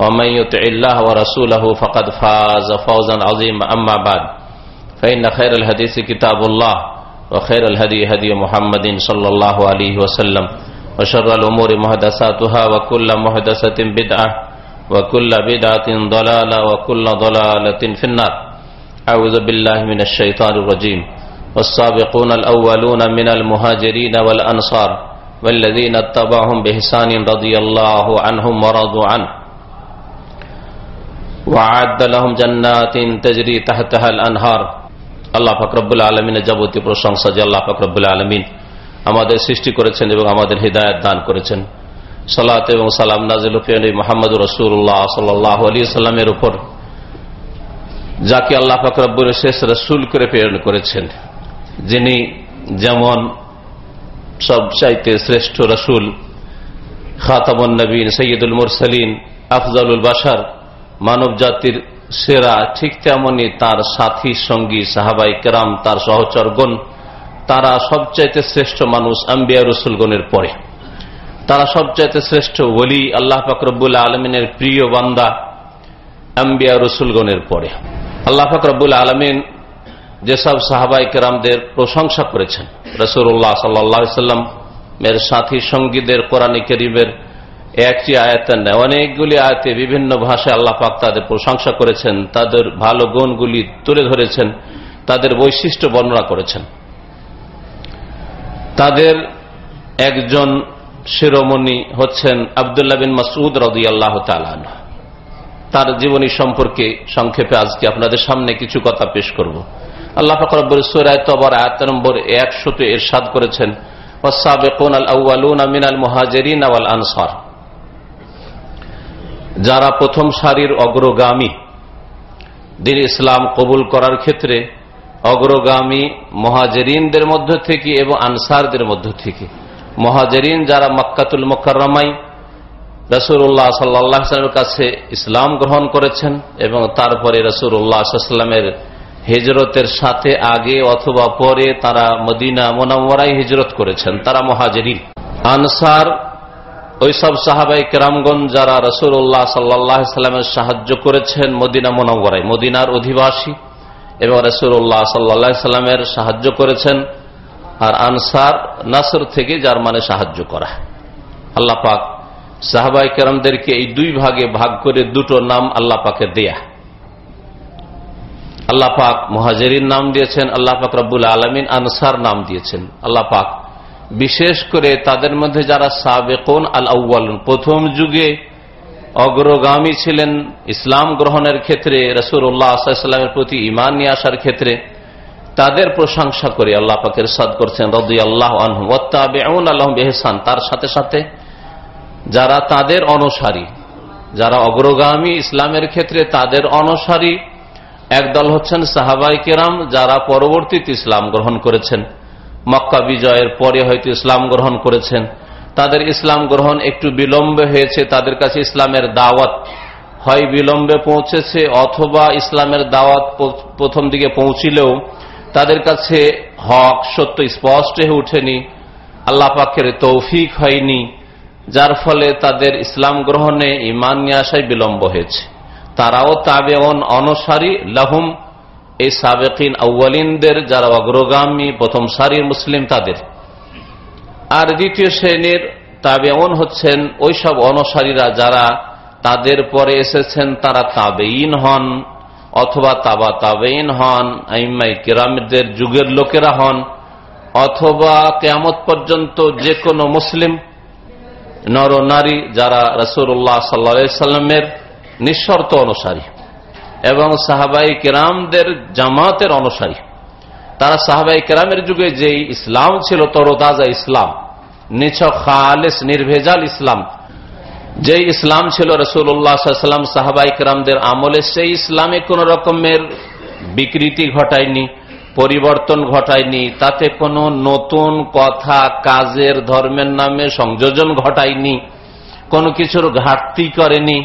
ومن يطع الله ورسوله فقد فاز فوزا عظيما. أما بعد فإن خير الحديث كتاب الله وخير الهدي هدي محمد صلى الله عليه وسلم وشر الأمور محدثاتها وكل محدثة بدعة وكل بدعة ضلالة وكل ضلالة في النار. أعوذ بالله من الشيطان الرجيم. والسابقون الأولون من المهاجرين والأنصار والذين اتبعهم بإحسان رضي الله عنهم ورضوا عنه. আনহার আল্লাহ ফাকরবুল আলমিনের যাবতীয় প্রশংসা আলমিন আমাদের সৃষ্টি করেছেন এবং আমাদের হৃদায়ত দান করেছেন। সালাত এবং সালাম নাজিল মোহাম্মদ রসুল্লাহ সাল্লাহ আলী সাল্লামের উপর, যাকে আল্লাহ ফকরবুল শেষ রসুল করে প্রেরণ করেছেন। যিনি যেমন সবচাইতে শ্রেষ্ঠ রসুল খাতামুল নবীন সৈয়দুল মুরসলিন, আফজালুল বাসার মানব জাতির সেরা ঠিক তেমনি তার সাথী, সঙ্গী, সাহাবাই কেরাম, তার সহচরগণ, তারা সবচাইতে শ্রেষ্ঠ মানুষ আম্বিয়া রসুলগণের পরে। তারা সবচাইতে শ্রেষ্ঠ ওলি আল্লাহ ফাকরবুল আলমিনের প্রিয় বান্দা আম্বিয়া রসুলগণের পরে। আল্লাহ ফাকরবুল আলমিন যেসব সাহাবাই কেরামদের প্রশংসা করেছেন রসুল্লাহ সাল্লাহ সাল্লাম, এর সাথী, সঙ্গীদের, কোরআন করিমের একটি আয়াতের নেয় অনেকগুলি আয়াতে বিভিন্ন ভাষায় আল্লাহ পাক তাদের প্রশংসা করেছেন, তাদের ভালো গুণগুলি তুলে ধরেছেন, তাদের বৈশিষ্ট্য বর্ণনা করেছেন। তাদের একজন শিরোমণি হচ্ছেন আবদুল্লাহ বিন মাসুদ রদি আল্লাহ তার জীবনী সম্পর্কে সংক্ষেপে আজকে আপনাদের সামনে কিছু কথা পেশ করব। আল্লাহ ফকরবুল সুরায় তবর আয়াত নম্বর একশোতে এরশাদ করেছেন ওসাবেকুন আল আউআলুন আমিনাল মুহাজেরিন আওয়াল আনসার। যারা প্রথম সারির অগ্রগামী, দিন ইসলাম কবুল করার ক্ষেত্রে অগ্রগামী মহাজেরিনদের মধ্য থেকে এবং আনসারদের মধ্য থেকে। মহাজেরিন যারা মক্কাতুল মোকারমাই রসুল্লাহ সাল্লামের কাছে ইসলাম গ্রহণ করেছেন এবং তারপরে রসুল্লাহামের হিজরতের সাথে আগে অথবা পরে তারা মদিনা মোনামরাই হিজরত করেছেন, তারা মহাজেরিন। আনসার ওইসব সাহাবাই কেরামগঞ্জ যারা রসুল্লাহ সাল্লামের সাহায্য করেছেন মদিনা মোনামরাই মদিনার অধিবাসী এবং রসুল্লাহ সাল্লা সাল্লামের সাহায্য করেছেন আর আনসার নাসর থেকে যার মানে সাহায্য করা। আল্লাহ পাক সাহাবাই কেরামদেরকে এই দুই ভাগে ভাগ করে দুটো নাম আল্লাহ পাকে দেয়া। আল্লাহ পাক মহাজেরিন নাম দিয়েছেন, আল্লাহ পাক রব্বুল আলমিন আনসার নাম দিয়েছেন। আল্লাহ পাক বিশেষ করে তাদের মধ্যে যারা সাবেকুন আল আউ্বাল প্রথম যুগে অগ্রগামী ছিলেন ইসলাম গ্রহণের ক্ষেত্রে রসুল্লাহামের প্রতি ইমান নিয়ে আসার ক্ষেত্রে তাদের প্রশংসা করে আল্লাহ পাকের সাদ করছেন রদি আল্লাহ আল্লাহ বেহসান তার সাথে সাথে যারা তাদের অনুসারী, যারা অগ্রগামী ইসলামের ক্ষেত্রে তাদের অনুসারী, একদল হচ্ছেন সাহাবাই কেরাম যারা পরবর্তীতে ইসলাম গ্রহণ করেছেন। মক্কা বিজয়ের পরে হয়তো ইসলাম গ্রহণ করেছেন। তাদের ইসলাম গ্রহণ একটু বিলম্বে হয়েছে, তাদের কাছে ইসলামের দাওয়াত হয় বিলম্বে পৌঁছেছে, অথবা ইসলামের দাওয়াত প্রথম দিকে পৌঁছিলেও তাদের কাছে হক সত্য স্পষ্ট হয়ে উঠেনি আল্লাহ তৌফিক হয়নি, যার ফলে তাদের ইসলাম গ্রহণে ইমান নিয়ে আসায় বিলম্ব হয়েছে। তারাও তাবে অনসারী, লাহুম এই সাবেকিন আউ্বালিনদের যারা অগ্রগামী প্রথম সারির মুসলিম তাদের। আর দ্বিতীয় শ্রেণির তাবেউন হচ্ছেন, ওইসব অনসারীরা যারা তাদের পরে এসেছেন, তারা তাবেইন হন অথবা তাবা তাবেইন হন আইমাই কেরামদের যুগের লোকেরা হন, অথবা কেয়ামত পর্যন্ত যে কোনো মুসলিম নর নারী যারা রসুল্লাহ সাল্লা সাল্লামের নিঃশর্ত অনুসারী। এবং সাহাবাই কেরামদের জামাতের অনুসারী। তারা সাহাবাই কেরামের যুগে যেই ইসলাম ছিল, তরতাজা ইসলাম নিছক খালেস নির্ভেজাল ইসলাম যে ইসলাম ছিল রসুল্লাহাম সাহাবাই কেরামদের আমলে, সেই ইসলামে কোন রকমের বিকৃতি ঘটায়নি, পরিবর্তন ঘটায়নি, তাতে কোনো নতুন কথা কাজের ধর্মের নামে সংযোজন ঘটায়নি, কোনো কিছুর ঘাটতি করেনি।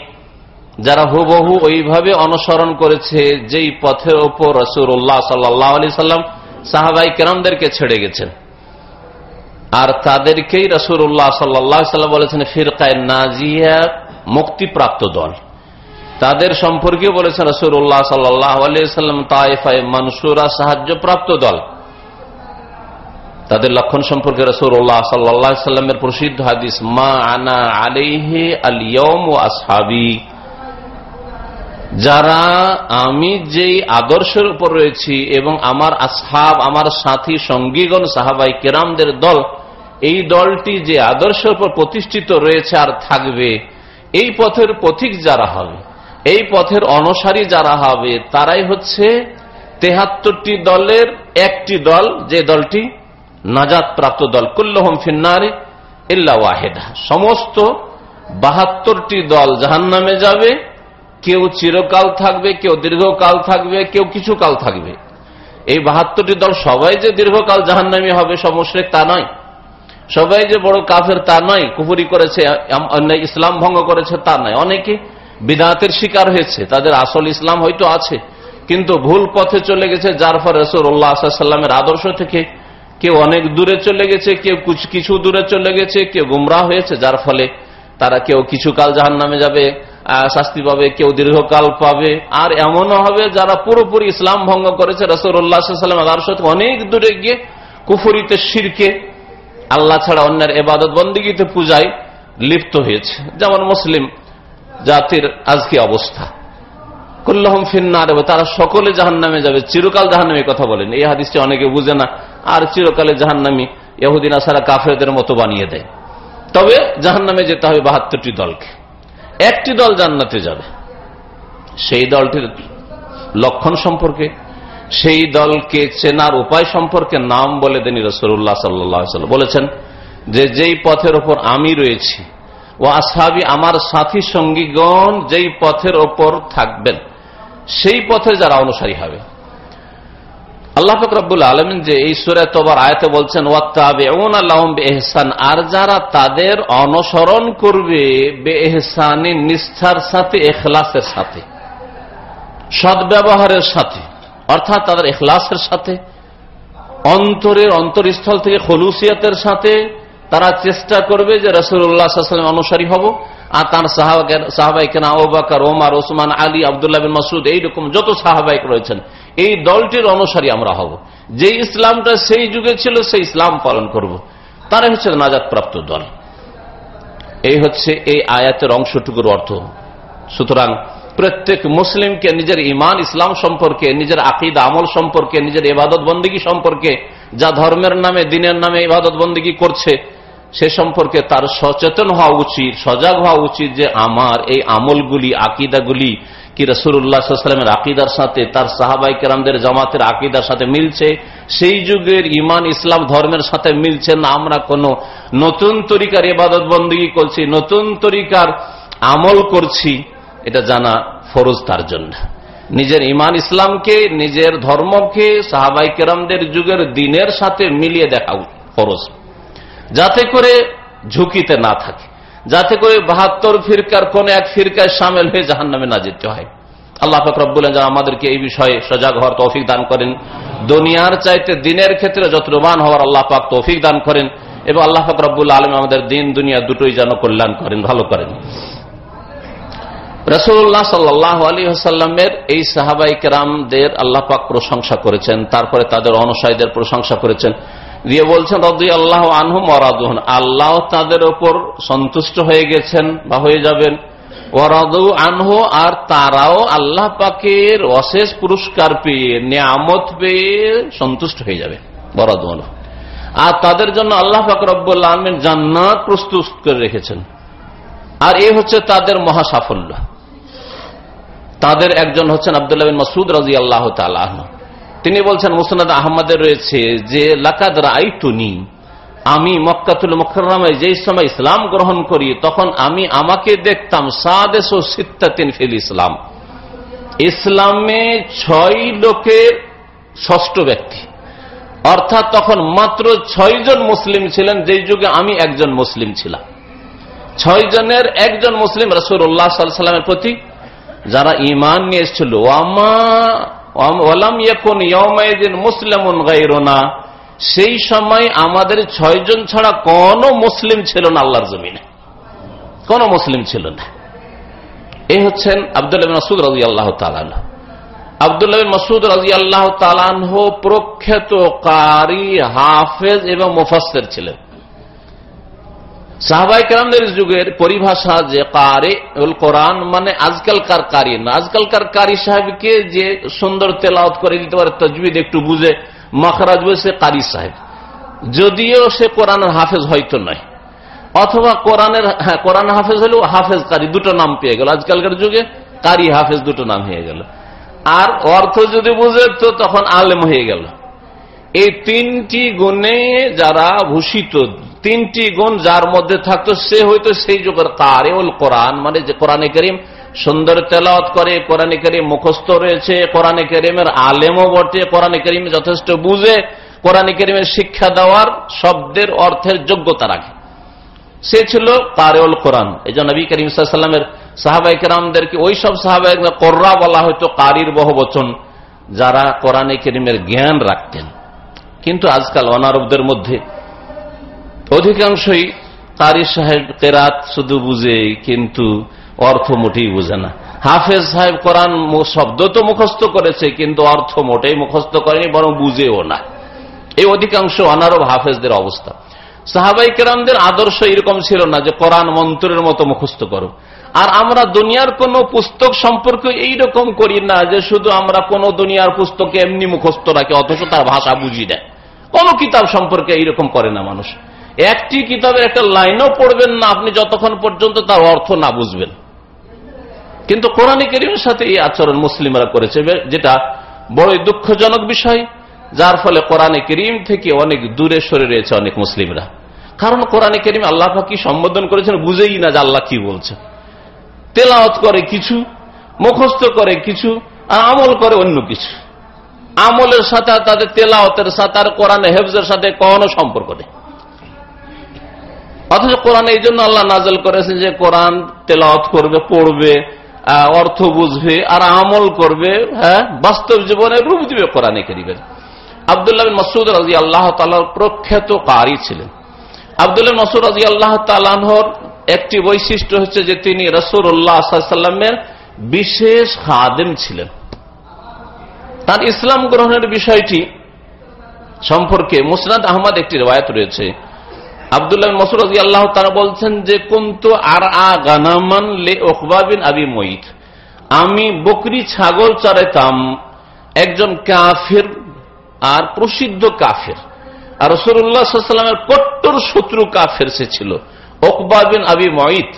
যারা হুবহু ওইভাবে অনুসরণ করেছে, যেই পথের ওপর রসুল্লাহ সাল্লাহ আলি সাল্লাম সাহাবাই কেরামদেরকে ছেড়ে গেছেন। আর তাদেরকেই রসুল্লাহ সাল্লাহ সাল্লাম বলেছেন, ফিরকায় নাজিয়া মুক্তিপ্রাপ্ত দল। তাদের সম্পর্কে বলেছেন রসুল্লাহ সাল্লাহ আলিয়াল্লাম তাইফায় মনসুরা সাহায্যপ্রাপ্ত দল। তাদের লক্ষণ সম্পর্কে রসুল্লাহ সাল্লাহ সাল্লামের প্রসিদ্ধ হাদিস, মা আনা আলিহে আলিয়ম ও আসহাবি। যারা আমি যেই আদর্শের উপর রয়েছি এবং আমার আসহাব, আমার সাথী, সঙ্গীগণ, সাহাবাই কেরামদের দল, এই দলটি যে আদর্শের উপর প্রতিষ্ঠিত রয়েছে আর থাকবে, এই পথের পথিক যারা হবে, এই পথের অনসারী যারা হবে, তারাই হচ্ছে তেহাত্তরটি দলের একটি দল, যে দলটি নাজাদ প্রাপ্ত দল। কুল্লহম ফিন্নারে ইল্লা ওয়াহেদা। সমস্ত বাহাত্তরটি দল জাহান নামে যাবে কেউ চিরকাল থাকবে, কেউ দীর্ঘকাল থাকবে, কেউ কিছু কাল থাকবে। এই বাহাত্তরটি দল সবাই যে দীর্ঘকাল জাহান্নামি হবে সমস্যা তা নয়। সবাই যে বড় কাফের তা নয় কুপুরি করেছে ইসলাম ভঙ্গ করেছে তা নয়। অনেকে বিদাতের শিকার হয়েছে, তাদের আসল ইসলাম হয়তো আছে, কিন্তু ভুল পথে চলে গেছে, যার ফলে রসুল্লাহ সাল্লামের আদর্শ থেকে কেউ অনেক দূরে চলে গেছে, কেউ কিছু দূরে চলে গেছে, কেউ গুমরা হয়েছে, যার ফলে তারা কেউ কিছু কাল জাহান নামে যাবে শাস্তি পাবে, কেউ দীর্ঘকাল পাবে। আর এমনও হবে, যারা পুরোপুরি ইসলাম ভঙ্গ করেছে রসুল্লাহাম আদর্শ অনেক দূরে গিয়ে কুফুরিতে শিরকে, আল্লাহ ছাড়া অন্যের এবাদত বন্দীগীতে পূজায় লিপ্ত হয়েছে। যেমন মুসলিম জাতির আজকে অবস্থা। কুল্লহম ফিন্নার তারা সকলে জাহান নামে যাবে। চিরকাল জাহান নামে কথা বলেন। এই হাদিসটি অনেকে বুঝে না। আর চিরকালে জাহান নামি ইহুদিন আসারা কাফেরদের মতো বানিয়ে দেয়। তবে জাহান নামে যেতে হবে বাহাত্তরটি দলকে। একটি দল জান্নাতে যাবে। সেই দলটির লক্ষণ সম্পর্কে, সেই দলকে চেনার উপায় সম্পর্কে নাম বলে দেনি রসুল্লাহ সাল্লাম বলেছেন যে, যেই পথের ওপর আমি রয়েছি ও আসাবি আমার সাথী সঙ্গীগণ যেই পথের ওপর থাকবেন, সেই পথে যারা অনুসারী হবে। আল্লাহ ফকরাবুল আলমিন যে এই সুরে তোবার আয়তে বলছেন আর যারা তাদের অনুসরণ করবে বে নিষ্ঠার সাথে এখলাসের সাথে, সদ্ব্যবহারের সাথে, অর্থাৎ তাদের এখলাসের সাথে, অন্তরের অন্তরস্থল থেকে খলুসিয়াতের সাথে, তারা চেষ্টা করবে যে রসুল্লাহাম অনুসারী হব, আর তার সাহাবাইকেন আবাকার ওমার, ওসমান, আলী, আবদুল্লাহ বিন মাসুদ এইরকম যত সাহাবাইক রয়েছেন এই দলটির অনুসারী আমরা হব। যে ইসলামটা সেই যুগে ছিল, সেই ইসলাম পালন করব। তারাই হচ্ছে নাজাদ প্রাপ্ত দল। এই হচ্ছে এই আয়াতের অংশটুকুর অর্থ। সুতরাং প্রত্যেক মুসলিমকে নিজের ইমান ইসলাম সম্পর্কে, নিজের আকিদ, আমল সম্পর্কে, নিজের ইবাদত বন্দীগী সম্পর্কে, যা ধর্মের নামে, দিনের নামে ইবাদত বন্দীগী করছে, সে সম্পর্কে তার সচেতন হওয়া উচিত, সজাগ হওয়া উচিত যে আমার এই আমলগুলি, আকিদাগুলি কি রসুল্লাহামের আকিদার সাথে, তার সাহাবাই কেরামদের জামাতের আকিদার সাথে মিলছে? সেই যুগের ইমান ইসলাম ধর্মের সাথে মিলছে না। আমরা কোন নতুন তরিকার ইবাদত বন্দী করছি, নতুন তরিকার আমল করছি। এটা জানা ফরজ তার জন্য। নিজের ইমান ইসলামকে, নিজের ধর্মকে সাহাবাই কেরামদের যুগের দিনের সাথে মিলিয়ে দেখা ফরজ। যাতে করে ঝুঁকিতে না থাকে। যাতে করে বাহাত্তর ফিরকার কোন এক ফিরকায় সামিল হয়ে জাহান নামে না যেতে হয়। আল্লাহ ফকরব বলেন ফকরবুল আমাদেরকে এই বিষয়ে সজাগ হওয়ার তৌফিক দান করেন। দুনিয়ার চাইতে দিনের ক্ষেত্রে যত্নবান হওয়ার আল্লাহ পাক তৌফিক দান করেন এবং আল্লাহ ফকরবুল আলম আমাদের দিন, দুনিয়া দুটোই যেন কল্যাণ করেন, ভালো করেন। রসুল্লাহ সাল্লাহ আলী হাসাল্লামের এই সাহাবাই কেরামদের আল্লাহ পাক প্রশংসা করেছেন, তারপরে তাদের অনুসারীদের প্রশংসা করেছেন। দিয়ে বলছেন রদি আল্লাহ আনহু মরাদুহন আল্লাহ তাদের ওপর সন্তুষ্ট হয়ে গেছেন বা হয়ে যাবেন। ওরাদু আনহু, আর তারাও আল্লাহ পাকের অশেষ পুরস্কার পেয়ে, নিয়ামত পেয়ে সন্তুষ্ট হয়ে যাবে। বরাদু আর তাদের জন্য আল্লাহ পাক রব্বুল জান্নাত প্রস্তুত করে রেখেছেন। আর এ হচ্ছে তাদের মহা সাফল্য তাদের একজন হচ্ছেন আবদুল্লাহ মসুদ রাজি আল্লাহ তালাহ তিনি বলছেন, মুসনাদ আহমদের রয়েছে যে, লাকাদ রাইতুনি আমি মক্কাতুল মুখরামায় যেই সময় ইসলাম গ্রহণ করি, তখন আমি আমাকে দেখতাম সাদেশ ও সিত্তাতিন ফিল ইসলাম। ইসলামে ছয় লোকের ষষ্ঠ ব্যক্তি। অর্থাৎ তখন মাত্র ছয়জন মুসলিম ছিলেন, যেই যুগে আমি একজন মুসলিম ছিলাম। ছয় জনের একজন মুসলিম রসুল্লাহ সাল্লামের প্রতি যারা ইমান নিয়ে এসেছিল মুসলিমুন গাইরোনা সেই সময় আমাদের ছয়জন ছাড়া কোন মুসলিম ছিল না আল্লাহর জমিনে। কোন মুসলিম ছিল না। এই হচ্ছেন আবদুল্লাহ মাসুদ রাজি আল্লাহ তালান আবদুল্লাহ মাসুদ রাজি আল্লাহ তালানহ প্রখ্যাত কারি, হাফেজ এবং মুফাসের ছিলেন। সাহবাই যুগের পরিভাষা যে কারে কোরআন মানে আজকালকার কারি না? আজকালকার কারি সাহেবকে যে সুন্দর তেলাওত করে দিতে পারে, তজবিদ একটু বুঝে। মখরাজ সে কারি সাহেব। যদিও সে কোরআনের হাফেজ হয়তো নয় অথবা কোরআনের হ্যাঁ কোরআন হাফেজ হলেও হাফেজ কারি দুটো নাম পেয়ে গেল। আজকালকার যুগে কারি হাফেজ দুটো নাম হয়ে গেল। আর অর্থ যদি বুঝে তো তখন আলেম হয়ে গেল। এই তিনটি গুণে যারা ভূষিত তিনটি গুণ যার মধ্যে থাকতো, সে হয়তো সেই যুগের কারেউল কোরআন। মানে যে কোরআনে করিম সুন্দর তেলাওয়াত করে, কোরআনে করিম মুখস্থ রয়েছে, কোরআনে করিমের আলেমও বটে, কোরআনে করিম যথেষ্ট বুঝে, কোরআনে করিমের শিক্ষা দেওয়ার শব্দের অর্থের যোগ্যতা রাখে। সে ছিল কারেউল কোরআন। এই জন্য নবী করিম সাল্লামের সাহাবাই কেরামদেরকে ওই সব সাহাবাই কর্রা বলা হয়তো কারির বহু বচন যারা কোরআনে করিমের জ্ঞান রাখতেন। কিন্তু আজকাল অনারবদের মধ্যে অধিকাংশই কারি সাহেব কেরাত শুধু বুঝে, কিন্তু অর্থ মোটেই বুঝে না। হাফেজ সাহেব কোরআন শব্দ তো মুখস্থ করেছে, কিন্তু অর্থ মোটেই মুখস্থ করেনি, বরং বুঝেও না। এই অধিকাংশ অনারব হাফেজদের অবস্থা। সাহাবাই কেরামদের আদর্শ এরকম ছিল না যে কোরআন মন্ত্রের মতো মুখস্থ করো। আর আমরা দুনিয়ার কোন পুস্তক সম্পর্কে এইরকম করি না যে শুধু আমরা কোন দুনিয়ার পুস্তকে এমনি মুখস্থ রাখি, অথচ তার ভাষা বুঝি দেয়। কোন কিতাব সম্পর্কে এইরকম করে না মানুষ। একটি কিতাবের একটা লাইনও পড়বেন না, আপনি যতক্ষণ পর্যন্ত তার অর্থ না বুঝবেন। কিন্তু কোরআন করিমের সাথে এই আচরণ মুসলিমরা করেছে, যেটা বড়ই দুঃখজনক বিষয়, যার ফলে কোরআনে করিম থেকে অনেক দূরে সরে রয়েছে অনেক মুসলিমরা। কারণ কোরআনে করিম আল্লাহ কি সম্বোধন করেছেন বুঝেই না যে আল্লাহ কি বলছে। তেলাওয়াত করে কিছু, মুখস্থ করে কিছু, আর আমল করে অন্য কিছু। আমলের সাথে তাদের তেলাওয়াতের সাথে আর কোরআনে হেফজের সাথে কোনো সম্পর্ক নেই। অথচ কোরআন এই জন্য আল্লাহ নাজল করেছে যে কোরআন তেলাওয়াত করবে, পড়বে অর্থ বুঝবে আর আমল করবে হ্যাঁ? বাস্তব জীবনে রূপ দিবে কোরআনে করিবেন আবদুল্লাহ মসুদ রাজি আল্লাহ তালার প্রখ্যাত কারি ছিলেন। আবদুল্লাহ মসুদ রাজি আল্লাহ তালাহর একটি বৈশিষ্ট্য হচ্ছে যে তিনি রসুল্লাহামের বিশেষ খাদেম ছিলেন। তার ইসলাম গ্রহণের বিষয়টি সম্পর্কে মুসনাদ আহমদ একটি রেওয়ায়ত রয়েছে। আবদুল্লাহ মসুর আল্লাহ তারা বলছেন যে, কুন্তু আর আ লে ওকবাবিন আবি মঈদ আমি বকরি ছাগল চড়াইতাম একজন কাফের আর প্রসিদ্ধ কাফের। আর রসুল্লাহামের কট্টর শত্রু কাফের সে ছিল ওকবাবিন আবি মঈদ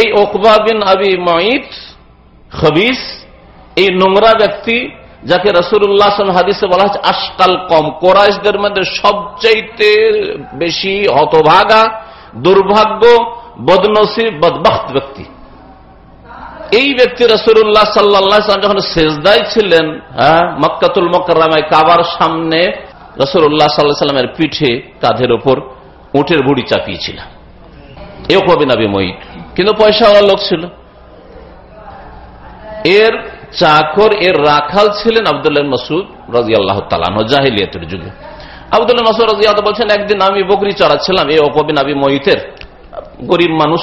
এই ওকবাবিন আবি মঈদ খবিস, এই নোংরা ব্যক্তি যাকে রসুল্লাহ হাদিসে বলা হচ্ছে আশকাল কম, কোরাইশদের মধ্যে সবচাইতে বেশি হতভাগা, দুর্ভাগ্য, বদনসিব, বদবখত ব্যক্তি। এই ব্যক্তি রসুল্লাহ সাল্লাম যখন শেষদায় ছিলেন হ্যাঁ মক্কাতুল মকরামায় কাবার সামনে রসুল্লাহ সাল্লাহ সাল্লামের পিঠে কাঁধের ওপর উঠের বুড়ি চাপিয়েছিল। এও কবি নাবি মই কিন্তু পয়সাওয়ালা লোক ছিল। এর চাকর এর রাখাল ছিলেন আবদুল্লাহ মসুদ রাজি আল্লাহ তালান জাহিলিয়াতের যুগে। আবদুল্লাহ মসুদ রাজিয়াত বলছেন, একদিন আমি বকরি চড়াচ্ছিলাম, এই অকবিন আবি মহিতের গরিব মানুষ,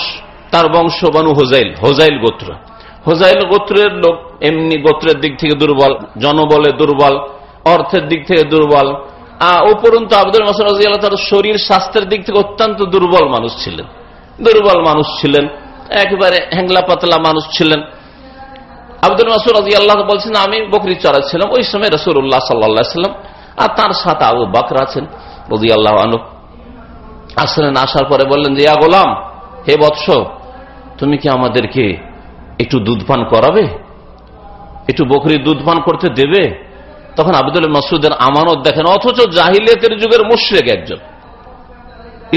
তার বংশ বানু হোজাইল হোজাইল গোত্র। হোজাইল গোত্রের লোক এমনি গোত্রের দিক থেকে দুর্বল, জনবলে দুর্বল, অর্থের দিক থেকে দুর্বল। উপরন্ত আব্দুল মাসুদ রাজি আল্লাহ তার শরীর, স্বাস্থ্যের দিক থেকে অত্যন্ত দুর্বল মানুষ ছিলেন। দুর্বল মানুষ ছিলেন, একেবারে হ্যাংলা পাতলা মানুষ ছিলেন। আব্দুল মাসুর রাজি আল্লাহ বলছেন, আমি বকরি চড়াচ্ছিলাম ওই সময় রসুল্লাহ সাল্লা সাল্লাম আর তার সাথে আবু বাকর আছেন রদি আল্লাহ আনু আসলেন আসার পরে বললেন যে, ইয়া গোলাম, হে বৎস, তুমি কি আমাদেরকে একটু দুধ পান করাবে? একটু বকরির দুধ পান করতে দেবে? তখন আব্দুল মাসুদের আমানত দেখেন, অথচ জাহিলিয়তের যুগের মুশ্রেক একজন।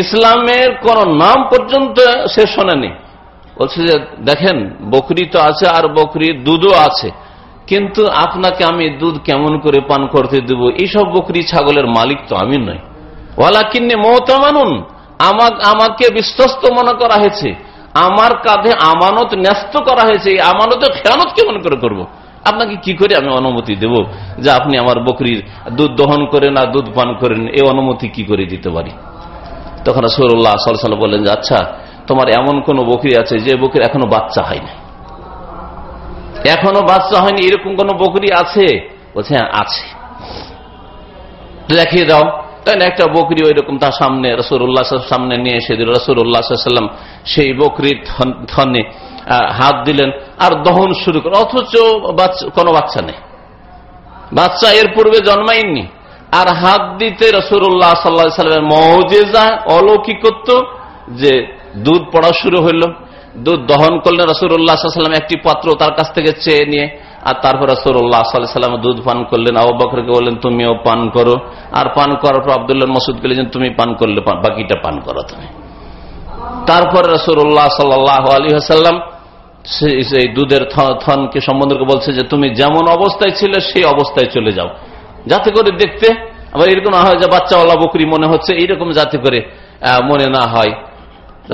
ইসলামের কোন নাম পর্যন্ত সে শোনেনি। বলছে যে, দেখেন, বকরি তো আছে আর বকরির দুধও আছে। কিন্তু আপনাকে আমি দুধ কেমন করে পান করতে দেব? এইসব বকরি ছাগলের মালিক তো আমি নই। ওয়ালা কিনে মমতা মানুন আমাকে বিশ্বস্ত মনে করা হয়েছে। আমার কাঁধে আমানত ন্যস্ত করা হয়েছে। এই আমানতের খেয়ানত কেমন করে করব। আপনাকে কি করে আমি অনুমতি দেব যে আপনি আমার বকরির দুধ দহন করেন আর দুধ পান করেন? এই অনুমতি কি করে দিতে পারি? তখন রসুল্লাহ সাল্লাম বললেন যে আচ্ছা তোমার এমন কোন বকরি আছে যে বকরি এখনও বাচ্চা হয়নি। এখনও বাচ্চা হয়নি, এরকম কোন বকরি আছে? বলছে হ্যাঁ আছে। দেখিয়ে দাও। তাই একটা বকরি ওই রকম তার সামনে রসুল্লাহ সামনে নিয়ে এসে দিল। রসুল্লাহাম সেই বকরির ধনে হাত দিলেন আর দহন শুরু করে অথচ কোনো বাচ্চা নেই। বাচ্চা এর পূর্বে জন্মায়নি। আর হাত দিতে রসুল্লাহ সাল্লা সাল্লামের মহজেজা অলৌকিকত্ব যে দুধ পড়া শুরু হইল। দুধ দহন করলেন রসুল্লাহাম একটি পাত্র তার কাছ থেকে চেয়ে নিয়ে, আর তারপর সাল্লাম দুধ পান করলেন। আবু বকরকে বললেন, তুমিও পান করো। আর পান করার পর আবদুল্লাহ মসুদ গেলেন তুমি পান করলে বাকিটা পান করো তুমি। তারপরে রসুল্লাহ সাল্লাহ আলী হাসাল্লাম সেই দুধের থনকে সম্বন্ধকে বলছে যে, তুমি যেমন অবস্থায় ছিলে, সেই অবস্থায় চলে যাও। যাতে করে দেখতে, আবার এরকম না হয় যে বাচ্চাওয়ালা বকরি মনে হচ্ছে এইরকম যাতে করে মনে না হয়।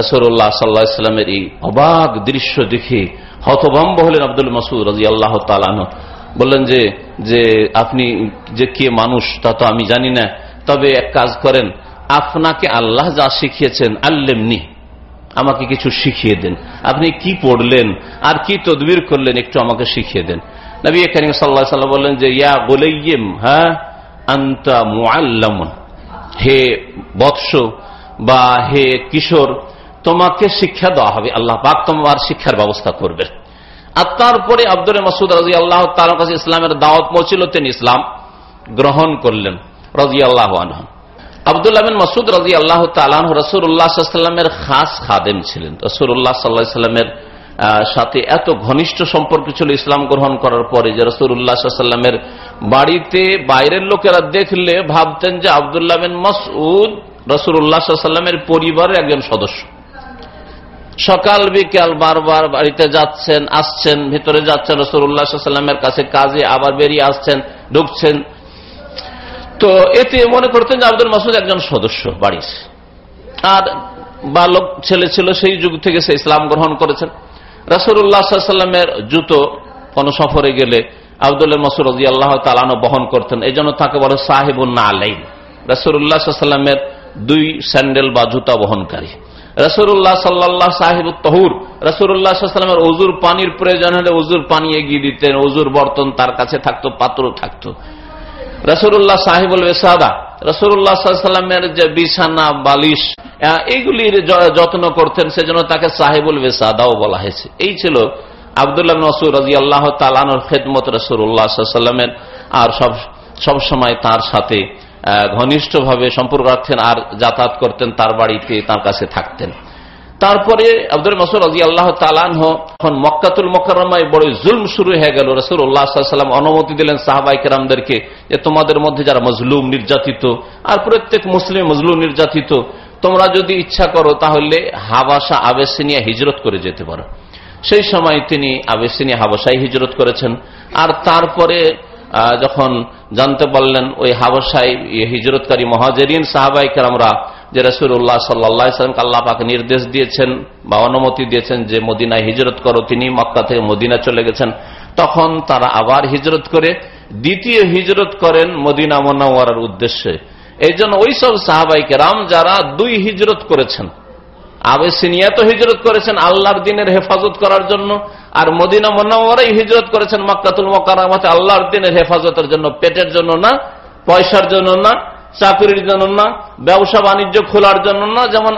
রসুল্লাহ সাল্লাহ ইসলামের এই অবাক দৃশ্য দেখে হতভম্ব হলেন আব্দুল মাসুদ রাজি আল্লাহ তালান বললেন যে যে আপনি যে কে মানুষ তা তো আমি জানি না। তবে এক কাজ করেন, আপনাকে আল্লাহ যা শিখিয়েছেন, আল্লেমনি, আমাকে কিছু শিখিয়ে দেন। আপনি কি পড়লেন, আর কি তদবির করলেন, একটু আমাকে শিখিয়ে দেন। নবী করিম সাল্লাহ সাল্লাম বললেন যে, ইয়া বলেইম হ্যাঁ আন্তা মুআল্লামুন, হে বৎস বা হে কিশোর তোমাকে শিক্ষা দেওয়া হবে। আল্লাহ পাক তোমার শিক্ষার ব্যবস্থা করবে আর তারপরে আব্দুল মাসুদ রাজি আল্লাহ তার কাছে ইসলামের দাওয়াত পৌঁছিল, তিনি ইসলাম গ্রহণ করলেন রাজি আল্লাহ আবদুল্লাহ বিন মাসুদ রাজি আল্লাহ তালাহ রসুল্লাহামের খাস খাদেম ছিলেন। রসুল্লাহ সাল্লাহ সাল্লামের সাথে এত ঘনিষ্ঠ সম্পর্ক ছিল ইসলাম গ্রহণ করার পরে যে রসুল্লাহ সাল্লামের বাড়িতে বাইরের লোকেরা দেখলে ভাবতেন যে আবদুল্লাহ বিন মাসুদ রসুল্লাহ সাল্লামের পরিবারের একজন সদস্য। সকাল, বিকাল বারবার বাড়িতে যাচ্ছেন, আসছেন, ভিতরে যাচ্ছেন রসুল্লাহামের কাছে কাজে আবার বেরিয়ে আসছেন, ঢুকছেন। তো এতে মনে করতেন যে আব্দুল মাসুদ একজন সদস্য বাড়ির। আর বালক ছেলে ছিল সেই যুগ থেকে সে ইসলাম গ্রহণ করেছেন। রসুল্লাহামের জুতো কোন সফরে গেলে আবদুল্লাহ মসুর রাজি আল্লাহ তালানো বহন করতেন। এই জন্য তাকে বলে সাহেবুল্না আলাই রসুল্লাহামের দুই স্যান্ডেল বা জুতা বহনকারী। রসুল্লাহ সাল্লাহ সাহেব তহুর রসুল্লাহামের অজুর পানির প্রয়োজন হলে অজুর পানি এগিয়ে দিতেন অজুর বর্তন তার কাছে থাকতো পাত্র থাকতো। রসুল্লাহ সাহেবুল বেসাদা রসুল্লাহ সাল্লামের যে বিছানা, বালিশ এইগুলির যত্ন করতেন, সেজন্য তাকে সাহেবুল বেসাদাও বলা হয়েছে। এই ছিল আবদুল্লাহ নসুর রাজি আল্লাহ তালানোর খেদমত রসুল্লাহ সাল্লামের, আর সব সব সময় তার সাথে ঘনিষ্ঠভাবে সম্পর্ক রাখতেন আর যাতায়াত করতেন তার বাড়িতে, তার কাছে থাকতেন। তারপরে আব্দুল মসুর রাজি আল্লাহ তালানহ এখন মক্কাতুল মকরমায় বড় জুলম শুরু হয়ে গেল। রসুল উল্লাহ সাল্লাম অনুমতি দিলেন সাহাবাই কেরামদেরকে যে তোমাদের মধ্যে যারা মজলুম, নির্যাতিত, আর প্রত্যেক মুসলিম মজলুম, নির্যাতিত, তোমরা যদি ইচ্ছা করো তাহলে হাবাসা আবেসিনিয়া হিজরত করে যেতে পারো। সেই সময় তিনি আবেসিনী হাবসাই হিজরত করেছেন। আর তারপরে যখন জানতে পারলেন ওই হাবসাই হিজরতকারী মহাজেরিন সাহাবাই কেরামরা যে রসুল্লাহ সাল্লাহামকে আল্লাহ পাকে নির্দেশ দিয়েছেন বা অনুমতি দিয়েছেন যে মদিনায় হিজরত করো, তিনি মক্কা থেকে মদিনা চলে গেছেন, তখন তারা আবার হিজরত করে, দ্বিতীয় হিজরত করেন মদিনা মোনাওয়ার উদ্দেশ্যে। এই জন্য ওই সব সাহাবাইকে রাম যারা দুই হিজরত করেছেন আবেসিনিয়া তো হিজরত করেছেন আল্লাহর দিনের হেফাজত করার জন্য, আর মদিনা মোনাওয়ারাই হিজরত করেছেন মক্কাতুল মকারামাতে আল্লাহর দিনের হেফাজতের জন্য, পেটের জন্য না, পয়সার জন্য না, চাকরির জন্য না, ব্যবসা বাণিজ্য খোলার জন্য না, যেমন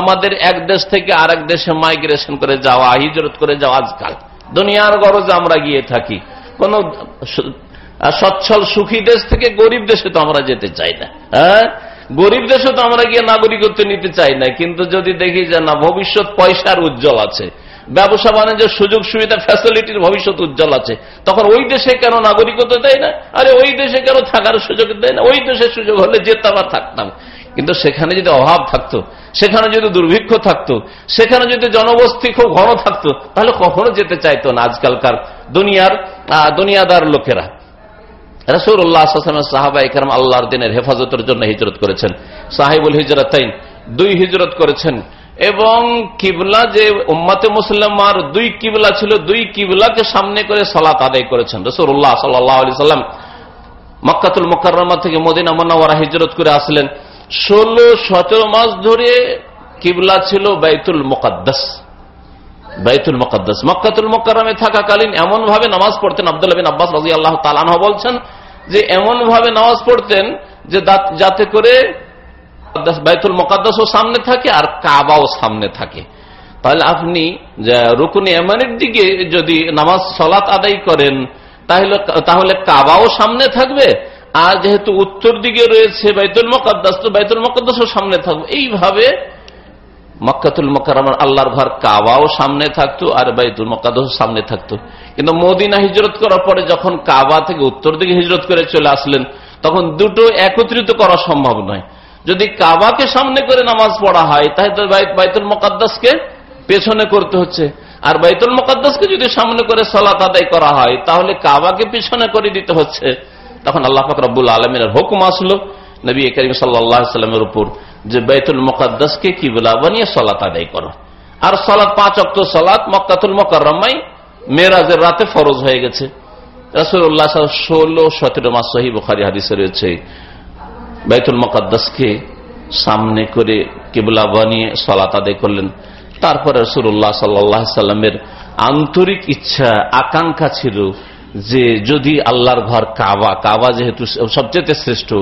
আমাদের এক দেশ থেকে আরেক দেশে মাইগ্রেশন করে যাওয়া, হিজরত করে যাওয়া আজকাল। দুনিয়ার গরজে আমরা গিয়ে থাকি। কোন সচ্ছল সুখী দেশ থেকে গরিব দেশে তো আমরা যেতে চাই না। হ্যাঁ? গরিব দেশে তো আমরা গিয়ে নাগরিকত্ব নিতে চাই না, কিন্তু যদি দেখি যে না, ভবিষ্যৎ পয়সার উজ্জ্বল আছে, ব্যবসা বাণিজ্যের সুযোগ সুবিধা ফ্যাসিলিটির ভবিষ্যৎ উজ্জ্বল আছে, তখন ওই দেশে কেন নাগরিকত্ব দেয় না? আরে ওই দেশে কেন থাকার সুযোগ দেয় না? ওই দেশে সুযোগ হলে যেতাম আর থাকতাম। কিন্তু সেখানে যদি অভাব থাকতো, সেখানে যদি দুর্ভিক্ষ থাকতো, সেখানে যদি জনবস্তি খুব ঘন থাকতো, তাহলে কখনো যেতে চাইতো না আজকালকার দুনিয়ার দুনিয়াদার লোকেরা। সাহাবা আল্লাহর দিনের হেফাজতের জন্য হিজরত করেছেন। সাহেবুল দুই হিজরত করেছেন। এবং কিবলা যে উম্মাতে মুসলিমার দুই কিবলা ছিল, দুই কিবলাকে সামনে করে সালাত আদায় করেছেন। রসুল্লাহ সাল্লাহ সাল্লাম মক্কাতুল মোকাররমা থেকে মদিনা মোনাওয়ারা হিজরত করে আসলেন। ষোলো সতেরো মাস ধরে কিবলা ছিল বাইতুল মোকাদ্দাস। বাইতুল মোকাদ্দাস। মক্কাতুল মোকারমে থাকাকালীন এমন ভাবে নামাজ পড়তেন আব্দুল্লাহ বিন আব্বাস রাজি আল্লাহ তালানহ বলছেন যে এমন ভাবে নামাজ পড়তেন যে যাতে করে বাইতুল মোকাদ্দাসও সামনে থাকে আর কাবাও সামনে থাকে। তাহলে আপনি রুকুনি এমানের দিকে যদি নামাজ সলাত আদায় করেন, তাহলে তাহলে কাবাও সামনে থাকবে। আর যেহেতু উত্তর দিকে রয়েছে বাইতুল মোকাদ্দাস, তো বাইতুল মোকাদ্দাসও সামনে থাকবে। এইভাবে মক্কাতুল মকার আল্লাহর ঘর কাবাও সামনে থাকতো, আর বাইতুল মকাদস সামনে থাকতো। কিন্তু মদিনা হিজরত করার পরে যখন কাবা থেকে উত্তর দিকে হিজরত করে চলে আসলেন, তখন দুটো একত্রিত করা সম্ভব নয়। যদি কাবাকে সামনে করে নামাজ পড়া হয়, তাহলে বাইতুল মকাদ্দাসকে পেছনে করতে হচ্ছে। আর বাইতুল মকাদ্দাসকে যদি সামনে করে সলাত আদায় করা হয়, তাহলে কাবাকে পিছনে করে দিতে হচ্ছে। তখন আল্লাহ ফাকরাবুল আলমিনের হুকুম আসলো নবী করিম সাল্লামের উপর যে বেতুল মোকাদ্দাসকে কিবলা বানিয়ে সলাত আদায় করো। আর সলাৎ পাঁচ অক্ট সলাৎ মক্কাতুল মোকারমাই মেয়েরাজের রাতে ফরজ হয়ে গেছে। রসুল্লাহ ষোলো সতেরো মাস সহি বুখারি হাদিসে রয়েছে বেতুল সামনে করে কিবলা বানিয়ে সলাত আদায় করলেন। তারপরে রসুল্লাহ সাল্লাহ সাল্লামের আন্তরিক ইচ্ছা, আকাঙ্ক্ষা ছিল যে যদি আল্লাহর ঘর কাবা কাবা যেহেতু সবচেয়ে শ্রেষ্ঠ,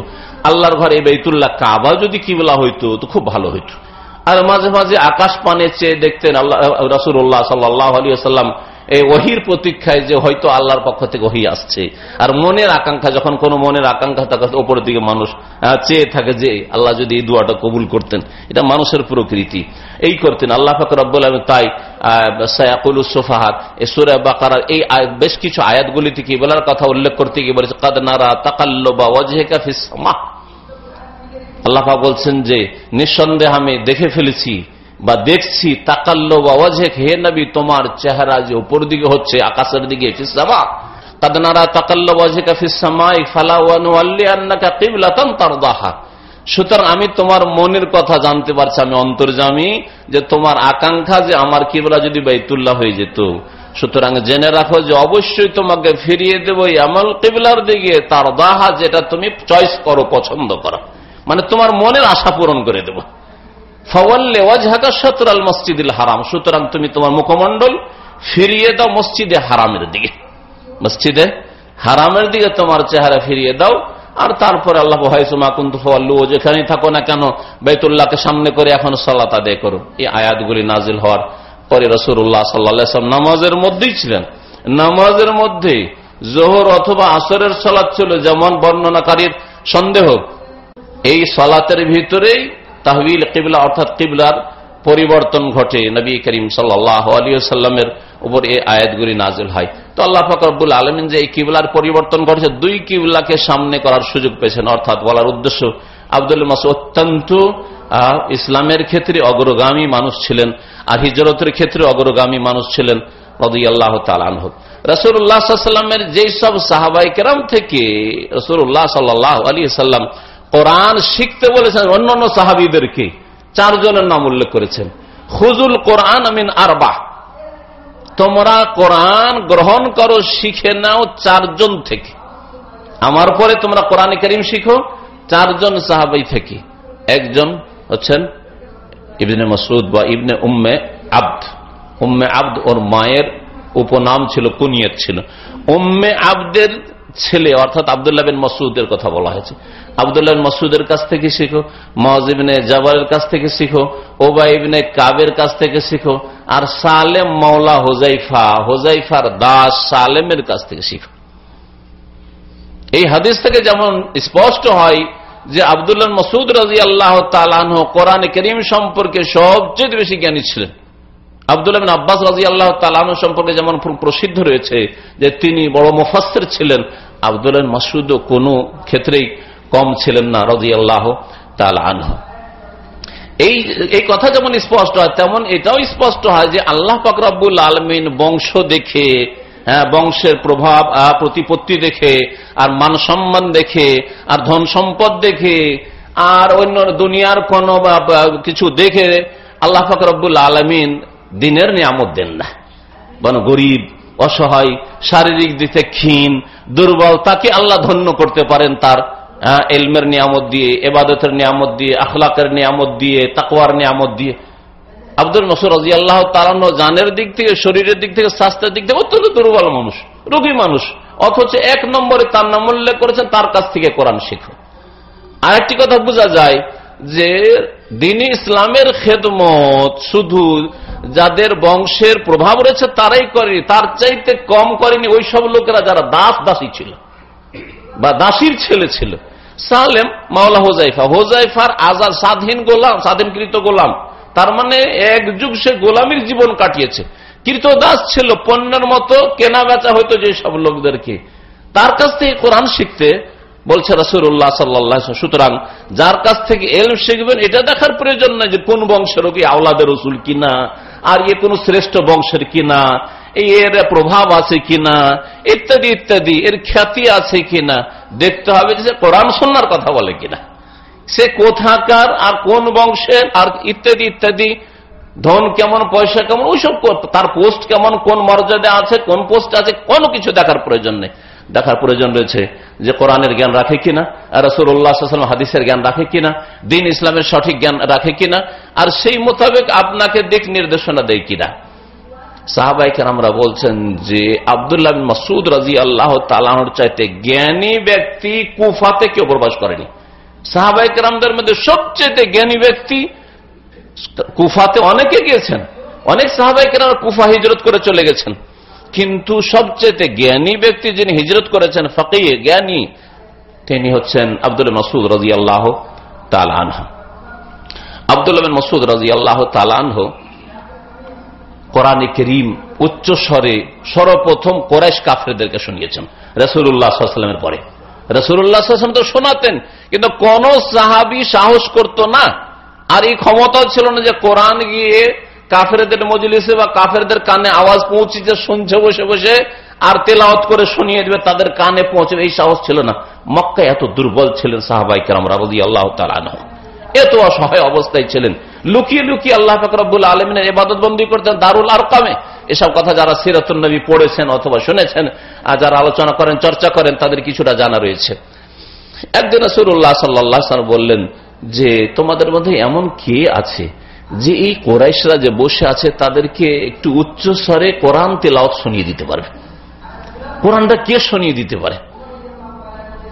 আল্লাহর ঘর এই বেতুল্লাহ কাবা যদি কিবলা হইতো, তো খুব ভালো হইতো। আর মাঝে মাঝে আকাশ পানে চেয়ে দেখতেন আল্লাহ রাসুল্লাহ সাল্লাহ আলী সাল্লাম এই ওহির প্রতীক্ষায় যে হয়তো আল্লাহর পক্ষ থেকে ওহি আসছে। আর মনের আকাঙ্ক্ষা, যখন কোন মনের আকাঙ্ক্ষা থাকে, ওপরের দিকে মানুষ চেয়ে থাকে যে আল্লাহ যদি এই দুয়াটা কবুল করতেন। এটা মানুষের প্রকৃতি। এই করতেন। আল্লাহ ফাকর আব্বুল তাই সায়াকুল সোফাহাত। সুরা বাকার এই বেশ কিছু আয়াতগুলিতে কি বলার কথা উল্লেখ করতে গিয়ে বলেছে কাদনারা তাকাল্লবা ওয়াজহেকা ফিসমা আল্লাহা বলছেন যে, নিঃসন্দেহ আমি দেখে ফেলেছি বা দেখছি তাকাল্ল বাওয়াজেক হে নবী, তোমার চেহারা যে উপর দিকে হচ্ছে, আকাশের দিকে ফিসামা কাদনারা তাকাল্ল ওয়াজেকা ফিসামাই ফালা ওয়ানুয়াল্লি আন্নাকা কিবলাতান তারদাহা। সুতরাং আমি তোমার মনের কথা জানতে পারছি, আমি অন্তর্জামি যে তোমার আকাঙ্ক্ষা যে আমার কিবলা যদি বাইতুল্লাহ হয়ে যেত। সুতরাং জেনে রাখো যে অবশ্যই তোমাকে ফিরিয়ে দেবো আমল কিবলার দিকে তার দাহা যেটা তুমি চয়েস করো, পছন্দ করো। মানে তোমার মনের আশা পূরণ করে দেবো। ফওয়াল্লে ওয়াজহাকা শতরাল মসজিদুল হারাম। সুতরাং তুমি তোমার মুখমণ্ডল ফিরিয়ে দাও মসজিদে হারামের দিকে। মসজিদে হারামের দিকে তোমার চেহারা ফিরিয়ে দাও। আর তারপরে আল্লাহ হাইসুমা কুন্তু ফওয়াল্লু যেখানেই থাকো না কেন, বেতুল্লাহকে সামনে করে এখন সালাত আদায় করো। এই আয়াতগুলি নাজিল হওয়ার পরে রসুল্লাহ সাল্লাম নামাজের মধ্যেই ছিলেন। নামাজের মধ্যে জোহর অথবা আসরের সালাত ছিল, যেমন বর্ণনাকারীর সন্দেহ। এই সালাতের ভিতরেই তাহবিল কিবলা অর্থাৎ কিবলার পরিবর্তন ঘটে নবী করিম আলিয়াল্লামের উপর এই আয়াতগুলি নাজিল হয়। তো আল্লাহ ফাকরুল আলমিন যে এই কিবলার পরিবর্তন ঘটেছে, দুই কিবলাকে সামনে করার সুযোগ পেয়েছেন। অর্থাৎ বলার উদ্দেশ্য, আব্দুল মাস অত্যন্ত ইসলামের ক্ষেত্রে অগ্রগামী মানুষ ছিলেন আর হিজরতের ক্ষেত্রে অগ্রগামী মানুষ ছিলেন তালানহ রসুল্লাহামের যেই সব সাহাবাই কেরাম থেকে রসুল্লাহ সাল্লাহ আলী সাল্লাম কোরআন শিখতে বলেছেন অন্যান্য সাহাবিদেরকে। চারজনের নাম উল্লেখ করেছেন। হুজুল কোরআন আমিন আরবা তোমরা কোরআন গ্রহণ করো, শিখে নাও চারজন থেকে। আমার পরে তোমরা কোরআন করিম শিখো, চারজন সাহাবাই থেকে। একজন হচ্ছেন ইবনে মসুদ বা ইবনে উম্মে আব্দ। উম্মে আব্দ ওর মায়ের উপনাম ছিল, কুনিয়ত ছিল। উম্মে আব্দের ছেলে, অর্থাৎ আবদুল্লাহ বিন মসুদের কথা বলা হয়েছে। আবদুল্লাহ বিন মসুদের কাছ থেকে শিখো মহাজিবনে জাবারের কাছ থেকে শিখো ওবা ইবনে কাবের কাছ থেকে শিখো, আর সালেম মাওলা হোজাইফা হোজাইফার দাস সালেমের কাছ থেকে শিখো। এই হাদিস থেকে যেমন স্পষ্ট হয় যে আবদুল্লাহ মসুদ রাজি আল্লাহ তালাহ কোরআন করিম সম্পর্কে সবচেয়ে বেশি জ্ঞানী ছিলেন। আবদুল্লাহ আব্বাস রাজি আল্লাহ তালাহ সম্পর্কে যেমন প্রসিদ্ধ রয়েছে যে তিনি বড় মুফাসের ছিলেন আবদুল্লাহ মাসুদও কোনো ক্ষেত্রেই কম ছিলেন না রাজি আল্লাহ তালাহ এই এই কথা যেমন স্পষ্ট হয়, তেমন এটাও স্পষ্ট হয় যে আল্লাহ পাকরাবুল আলমিন বংশ দেখে হ্যাঁ বংশের প্রভাব প্রতিপত্তি দেখে, আর মান সম্মান দেখে, আর ধন সম্পদ দেখে, আর অন্য দুনিয়ার কোন কিছু দেখে আল্লাহ ফাকরবুল আলমিন দিনের নিয়ামত দেন না। বন গরিব, অসহায়, শারীরিক দিকে ক্ষীণ, দুর্বল, তাকে আল্লাহ ধন্য করতে পারেন তার এলমের নিয়ামত দিয়ে, এবাদতের নিয়ামত দিয়ে, আখলাকের নিয়ামত দিয়ে, তাকওয়ার নিয়ামত দিয়ে। আব্দুল মসুর রাজি আল্লাহ তালান্ন জানের দিক থেকে, শরীরের দিক থেকে, স্বাস্থ্যের দিক থেকে অত্যন্ত দুর্বল মানুষ, রোগী মানুষ। অথচ এক নম্বরে তার নাম উল্লেখ করেছেন, তার কাছ থেকে কোরআন শিখো। আরেকটি কথা বোঝা যায় যে দিন ইসলামের খেদমত শুধু যাদের বংশের প্রভাব রয়েছে তারাই করেনি, তার চাইতে কম করেনি ওই সব লোকেরা যারা দাস দাসী ছিল বা দাসীর ছেলে ছিল। সালেম মাওলা হোজাইফা, হোজাইফার আজাদ স্বাধীন গোলাম, স্বাধীনকৃত গোলাম। তার মানে এক যুগ সে গোলামীর জীবন কাটিয়েছে। কৃত দাস ছিল, পণ্যের মতো কেনা বেচা হইতো যে সব লোকদেরকে। তার কাছ থেকে কোরআন শিখতে বলছে রসুল্লাহ সাল্লাহ সুতরাং যার কাছ থেকে এল শিখবেন, এটা দেখার প্রয়োজন নাই যে কোন বংশের কি আওলাদের রসুল কিনা, আর ইয়ে কোন শ্রেষ্ঠ বংশের কিনা এর প্রভাব আছে কিনা, ইত্যাদি ইত্যাদি, এর খ্যাতি আছে কিনা, দেখতে হবে যে কোরআন সন্ন্যার কথা বলে কিনা। সে কোথাকার, আর কোন বংশের, আর ইত্যাদি ইত্যাদি, ধন কেমন, পয়সা কেমন, ওইসব তার পোস্ট কেমন, কোন মর্যাদা আছে, কোন পোস্ট আছে, কোনো কিছু দেখার প্রয়োজন নেই। দেখার প্রয়োজন রয়েছে যে কোরআনের জ্ঞান রাখে কিনা, আর রসুল্লাহাম হাদিসের জ্ঞান রাখে কিনা, দিন ইসলামের সঠিক জ্ঞান রাখে কিনা, আর সেই মোতাবেক আপনাকে দিক নির্দেশনা দেয় কিনা। সাহাবাইকে আমরা বলছেন যে আবদুল্লাহ মাসুদ রাজি আল্লাহ তালাহর চাইতে জ্ঞানী ব্যক্তি কুফাতে কেউ প্রবাস করেনি। সাহাবাই কেরামদের মধ্যে সবচেয়ে জ্ঞানী ব্যক্তি কুফাতে অনেকে গিয়েছেন। অনেক সাহাবাই কেরাম কুফা হিজরত করে চলে গেছেন। কিন্তু সবচেয়ে জ্ঞানী ব্যক্তি যিনি হিজরত করেছেন ফকিয়ে জ্ঞানী, তিনি হচ্ছেন আব্দুল মাসুদ রাজি আল্লাহ তালানহ আব্দুল মসুদ রাজি আল্লাহ তালানহ কোরআন করিম উচ্চ স্বরে সর্বপ্রথম কোরাইশ কাফেরদেরকে শুনিয়েছেন রসুল্লাহামের পরে। রসুল্লাহাম তো শোনাতেন, কিন্তু কোন সাহাবি সাহস করত না। আর এই ক্ষমতা ছিল না যে কোরআন গিয়ে কাফেরদের মজলিসে বা কাফেরদের কানে আওয়াজ পৌঁছিতে শুনছে, বসে বসে, আর তেলাওয়াত করে শুনিয়ে দেবে, তাদের কানে পৌঁছবে, এই সাহস ছিল না। মক্কা এত দুর্বল ছিলেন সাহাবাই কেরাম রাবদি আল্লাহ তালান এত অসহায় অবস্থায় ছিলেন। লুকিয়ে লুকিয়ে আল্লাহ ফকরাবুল আলমিনের এবাদত বন্দি করতেন দারুল আর কামে এসব কথা যারা সিরাতুল নবী পড়েছেন অথবা শুনেছেন, আর যারা আলোচনা করেন, চর্চা করেন, তাদের কিছুটা জানা রয়েছে। একদিন সুরুল্লাহ সাল্লাহ বললেন যে, তোমাদের মধ্যে এমন কে আছে যে এই কোরাইশরা যে বসে আছে, তাদেরকে একটু উচ্চ স্বরে কোরআন তেলাওত শুনিয়ে দিতে পারবে। কোরআনটা কে শুনিয়ে দিতে পারে?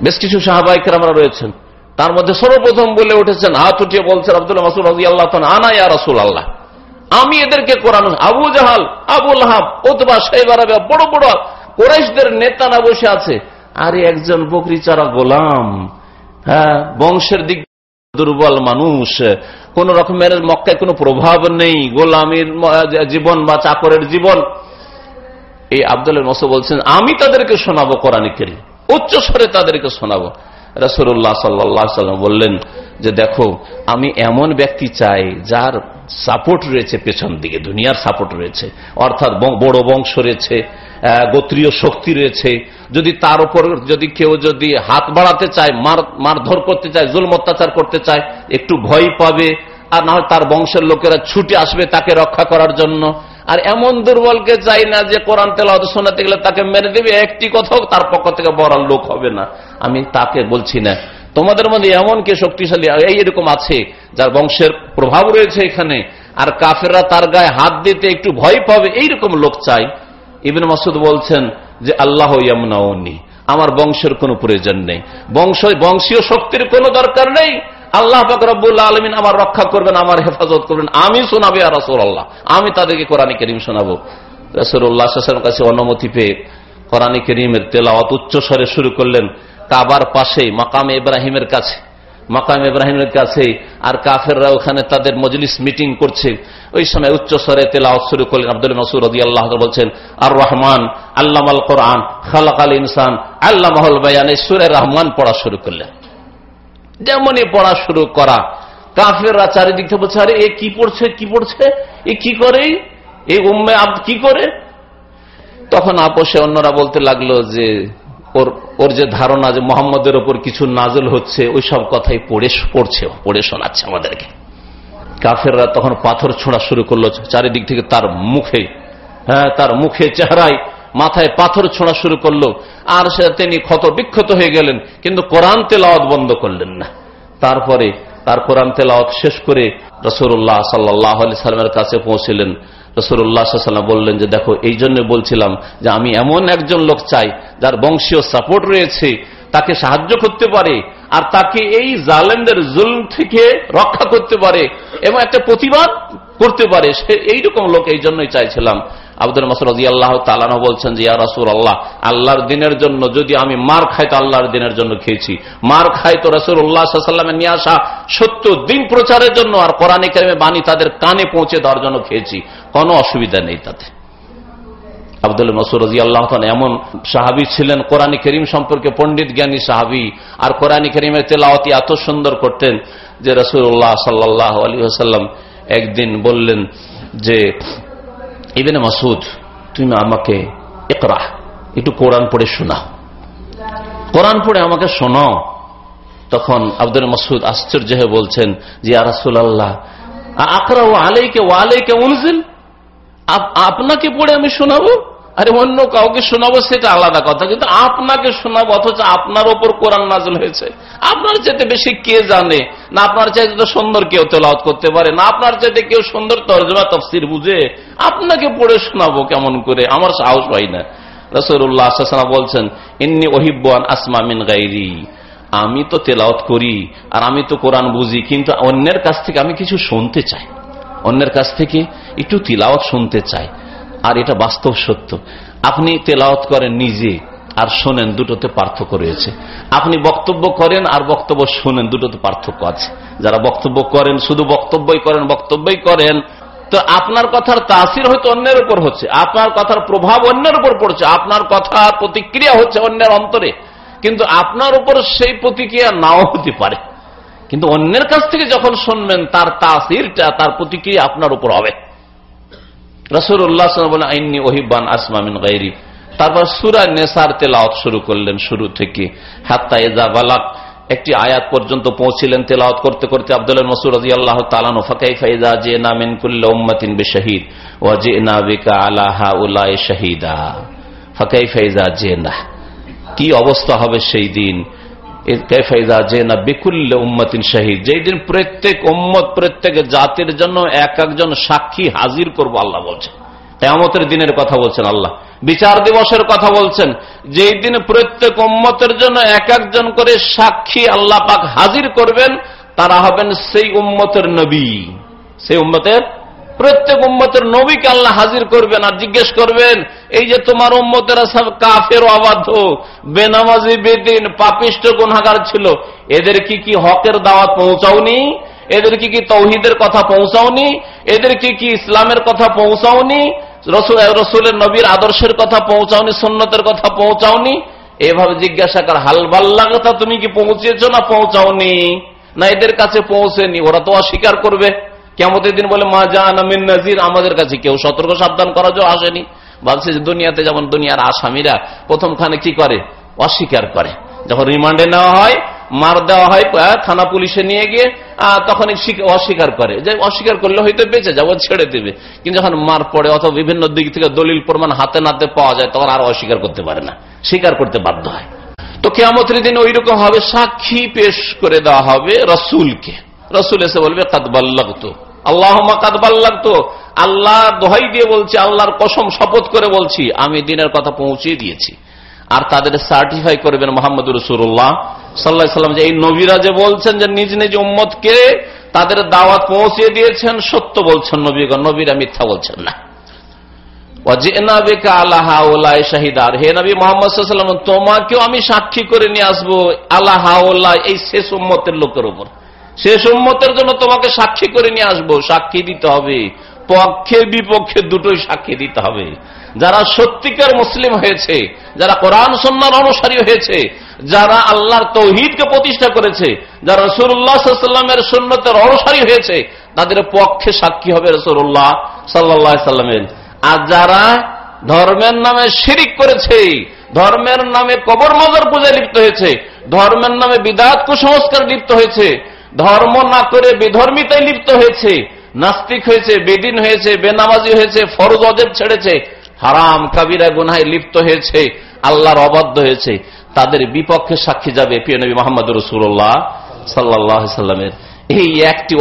বেশ কিছু সাহাবাহিকের রয়েছেন। তার মধ্যে সর্বপ্রথম বলে উঠেছেন হাত উঠিয়ে বলছেন আব্দুল মাসুল আল্লাহ আনা ইয়া রাসুল আল্লাহ আমি এদেরকে Quran, Abu Jahl Abu Lahab Utba cyber বড় বড় কোরাইশদের নেতারা বসে আছে। আরে একজন বকরি চারা গোলাম হ্যাঁ বংশের দিক দুর্বল মানুষ। কোন রকমের মক্কায় কোনো প্রভাব নেই। গোলামীর জীবন বা চাকরের জীবন। এই আব্দুল মসো বলছেন, আমি তাদেরকে শোনাবো কোরআনিকের উচ্চ স্বরে তাদেরকে শোনাবো। রসুল্লাহ সাল্লাহ সাল্লাম বললেন যে দেখো, আমি এমন ব্যক্তি চাই যার সাপোর্ট রয়েছে পেছন দিকে, দুনিয়ার সাপোর্ট রয়েছে। অর্থাৎ বড় বংশ রয়েছে গোত্রীয় শক্তি রয়েছে। যদি তার উপর, যদি কেউ যদি হাত বাড়াতে চায়, মার, মারধর করতে চায় জুল অত্যাচার করতে চায়, একটু ভয় পাবে। আর না হয় তার বংশের লোকেরা ছুটে আসবে তাকে রক্ষা করার জন্য। আর এমন দুর্বলকে চাই না যে কোরআন, তেলাওয়াত শোনাতে গেলে তাকে মেনে দেবে। একটি কথাও তার পক্ষ থেকে বড় লোক হবে না। আমি তাকে বলছি না। তোমাদের মধ্যে এমন কে শক্তিশালী? এই এরকম আছে, যার বংশের প্রভাব রয়েছে এখানে। আর কাফেররা তার গায়ে হাত দিতে একটু ভয় পাবে, এইরকম লোক চাই। ইবিন মাসুদ বলছেন যে, আল্লাহ আমার বংশের কোনো প্রয়োজন নেই। বংশ, বংশীয় শক্তির কোনো দরকার নেই। আল্লাহ পাক রব্বুল আলমিন আমার রক্ষা করবেন, আমার হেফাজত করবেন। আমি শোনাবে আর রসুল আল্লাহ আমি তাদেরকে কোরআন করিম শোনাবো। রসুল্লাহ কাছে অনুমতি পেয়ে কোরআন করিমের তেলাওয়াত উচ্চ স্বরে শুরু করলেন কাবার পাশেই, মাকাম ইব্রাহিমের কাছে। মাকাম ইব্রাহিমের কাছে আর কাফেররা ওখানে তাদের মজলিস মিটিং করছে। ওই সময় উচ্চ স্বরে তেলাওয়াত শুরু করলেন আব্দুল মাসুর রদি আল্লাহ বলছেন আর রহমান আল্লাহ আল কোরআন খালাক আল ইনসান আল্লাহ মহল বায়ান সুরে রহমান পড়া শুরু করলেন। যেমনই পড়া শুরু করা। কাফেররা চারিদিক থেকে বলছে, আরে, এ কি পড়ছে কি পড়ছে? এ কি করে? এই উম্মে কি করে? তখন আপোষে অন্যরা বলতে লাগল যে, ওর ওর যে ধারণা যে মোহাম্মদের ওপর কিছু নাজল হচ্ছে, ওই সব কথাই পড়ে, পড়ছে, পড়ে শোনাচ্ছে আমাদেরকে। কাফেররা তখন পাথর ছোঁড়া শুরু করল চারিদিক থেকে তার মুখে হ্যাঁ তার মুখে চেহারায়। মাথায় পাথর ছোঁড়া শুরু করল। আর তিনি ক্ষত বিক্ষত হয়ে গেলেন, কিন্তু কোরআন তেলাওয়াত বন্ধ করলেন না। তারপরে তার কোরআন তেলাওয়াত শেষ করে রসুল্লাহ সাল্লাহ আলি কাছে পৌঁছিলেন। রসুল্লাহ সাল্লাম বললেন যে, দেখো, এই জন্য বলছিলাম যে, আমি এমন একজন লোক চাই যার বংশীয় সাপোর্ট রয়েছে, তাকে সাহায্য করতে পারে, আর তাকে এই জালেমদের জুলম থেকে রক্ষা করতে পারে এবং একটা প্রতিবাদ করতে পারে। সে এইরকম লোক এই জন্যই চাইছিলাম। আব্দুল মাসুদ আল্লাহ তালানো বলছেন যে, ইয়া রাসুল আল্লাহ আল্লাহর দিনের জন্য যদি আমি মার খাই, তো আল্লাহর দিনের জন্য খেয়েছি। মার খাই তো রসুল উল্লাহ সাল্লামের নিয়ে আসা সত্য দিন প্রচারের জন্য আর কোরআনে কেরমে বাণী তাদের কানে পৌঁছে দেওয়ার জন্য খেয়েছি। কোনো অসুবিধা নেই তাতে। আব্দুল মসুর রাজি আল্লাহ এমন সাহাবি ছিলেন, কোরআনী করিম সম্পর্কে পণ্ডিত জ্ঞানী সাহাবি। আর কোরআনী করিমের তেলাওয়াতি এত সুন্দর করতেন যে রসুল্লাহ সাল্লাহ আলী আসাল্লাম একদিন বললেন যে ইবেন মাসুদ তুমি আমাকে একরা একটু কোরআন পড়ে শোনাও। কোরআন পড়ে আমাকে শোনাও। তখন আব্দুল মাসুদ আশ্চর্য হয়ে বলছেন, যে আরাসুল্লাহ আকরা ও আলাইকে ও আলাইকে উনজিল? আপনাকে পড়ে আমি শোনাবো? আরে অন্য কাউকে শোনাবো সেটা আলাদা কথা, কিন্তু আপনাকে শোনাবো, অথচ আপনার ওপর কোরআন নাজল হয়েছে। আপনার চাইতে বেশি কে জানে? না আপনার চাইতে তো সুন্দর কেউ তেলাওয়াত করতে পারে, না আপনার চাইতে কেউ সুন্দর তর্জমা, তফসির বুঝে। আপনাকে পড়ে শোনাবো কেমন করে? আমার সাহস হয় না। রসুল্লাহ বলছেন, ইন্নি ওহিবান আসমা মিন গাইরি। আমি তো তেলাওত করি, আর আমি তো কোরআন বুঝি, কিন্তু অন্যের কাছ থেকে আমি কিছু শুনতে চাই। অন্যের কাছ থেকে একটু তিলাওয়াত শুনতে চাই। আর এটা বাস্তব সত্য। আপনি তেলাওয়াত করেন নিজে আর শোনেন দুটোতে পার্থক্য রয়েছে। আপনি বক্তব্য করেন আর বক্তব্য শোনেন দুটোতে পার্থক্য আছে। যারা বক্তব্য করেন, শুধু বক্তব্যই করেন বক্তব্যই করেন, তো আপনার কথার তাসির হয়তো অন্যের উপর হচ্ছে, আপনার কথার প্রভাব অন্যের উপর পড়ছে, আপনার কথার প্রতিক্রিয়া হচ্ছে অন্যের অন্তরে। কিন্তু আপনার উপর সেই প্রতিক্রিয়া নাও হতে পারে। কিন্তু অন্যের কাছ থেকে যখন শুনবেন, তার তাসিরটা, তার প্রতিক্রিয়া আপনার উপর হবে। রসুল্লাহ বলেন আইনি ওহিবান আসমামিন গাইরি তারপর সুরা নেসার তেলাওয়াত শুরু করলেন শুরু থেকে। হাত্তা এজা বালাক একটি আয়াত পর্যন্ত পৌঁছিলেন তেলাওয়াত করতে করতে আব্দুল মসুর রাজি আল্লাহ তালানো ফাকাই ফাইজা যে না মিনকুল্লা উম্মাতিন বে শহীদ ও যে না বিকা আলাহা উল্লাহ শাহিদা। ফাকাই ফাইজা যে না কি অবস্থা হবে সেই দিন? প্রত্যেক জাতির জন্য এক একজন সাক্ষী হাজির করব আল্লাহ বলছেন। কেমতের দিনের কথা বলছেন আল্লাহ। বিচার দিবসের কথা বলছেন। যেই দিন প্রত্যেক উম্মতের জন্য এক একজন করে সাক্ষী আল্লাহ পাক হাজির করবেন, তারা হবেন সেই উম্মতের নবী। সেই উম্মতের প্রত্যেক উম্মতের নবীকে আল্লাহ হাজির করবেন আর জিজ্ঞেস করবেন, এই যে তোমার উম্মতেরা সব কাফের অবাধ্য। বেনামাজি, বেদিন, পাপিষ্ট গুনাগার ছিল। এদের কি কি হকের দাওয়াত পৌঁছাওনি? এদের কি কি তৌহিদের কথা পৌঁছাওনি? এদের কি কি ইসলামের কথা পৌঁছাওনি? রসুলের নবীর আদর্শের কথা পৌঁছাওনি সন্ন্যতের কথা পৌঁছাওনি? এভাবে জিজ্ঞাসা কর হালবাল্লা কথা তুমি কি পৌঁছেছো না পৌঁছাওনি? না, এদের কাছে পৌঁছেনি, ওরা তো অস্বীকার করবে। কেমতের দিন বলে, মা জান আমিন নাজির। আমাদের কাছে কেউ সতর্ক সাবধান করার জন্য আসেনি। বলছে যে দুনিয়াতে যেমন দুনিয়ার আসামিরা প্রথমখানে কি করে? অস্বীকার করে। যখন রিমান্ডে নেওয়া হয়, মার দেওয়া হয় থানা পুলিশে নিয়ে গিয়ে তখন অস্বীকার করে। যে অস্বীকার করলে হয়তো বেঁচে যাব, ছেড়ে দেবে। কিন্তু যখন মার পড়ে অথবা বিভিন্ন দিক থেকে দলিল প্রমাণ হাতে নাতে পাওয়া যায়, তখন আর অস্বীকার করতে পারে না। স্বীকার করতে বাধ্য হয়। তো কেমতের দিন ওই রকম হবে, সাক্ষী পেশ করে দেওয়া হবে রসুলকে। রসুল এসে বলবে কাদবাল্লাগত আল্লাহ কাদবাল্লাগত আল্লাহ দোহাই দিয়ে বলছি, আল্লাহর কসম শপথ করে বলছি, আমি দিনের কথা পৌঁছিয়ে দিয়েছি। আর তাদের সার্টিফাই করবেন মোহাম্মদ রসুল্লাহ সাল্লাহ সাল্লাম যে এই নবীরা যে বলছেন যে নিজ নিজ উম্মতকে তাদের দাওয়াত পৌঁছিয়ে দিয়েছেন, সত্য বলছেন নবীগণ, নবীরা মিথ্যা বলছেন না। আমি সাক্ষী করে নিয়ে আসব আল্লাহ এই শেষ উম্মতের লোকের উপর। শেষ উম্মতের জন্য তোমাকে সাক্ষী করে নিয়ে আসব, সাক্ষী দিতে হবে। পক্ষে বিপক্ষে দুটোই সাক্ষী দিতে হবে। যারা সত্যিকার মুসলিম হয়েছে, যারা কোরআন সন্ন্যার অনুসারী হয়েছে, যারা আল্লাহর তৌহিদকে প্রতিষ্ঠা করেছে, যারা রসুল্লাহামের সুন্নতের অনুসারী হয়েছে, তাদের পক্ষে সাক্ষী হবে রসুল্লাহ সাল্লাহ সাল্লামের আর যারা ধর্মের নামে শিরিক করেছে, ধর্মের নামে কবর মজার পূজায় লিপ্ত হয়েছে, ধর্মের নামে বিদাত কুসংস্কার লিপ্ত হয়েছে ধর্ম না করে বিধর্মিতায় লিপ্ত হয়েছে, নাস্তিক হয়েছে, বেদিন হয়েছে, বেনামাজি হয়েছে, ফরজ অজেব ছেড়েছে, হারাম কাবিরা গুনায় লিপ্ত হয়েছে, আল্লাহর অবাধ্য হয়েছে, তাদের বিপক্ষে সাক্ষী যাবে প্রিয় নবী মোহাম্মদ রসুল্লাহ সাল্লাহ সাল্লামের। এই একটি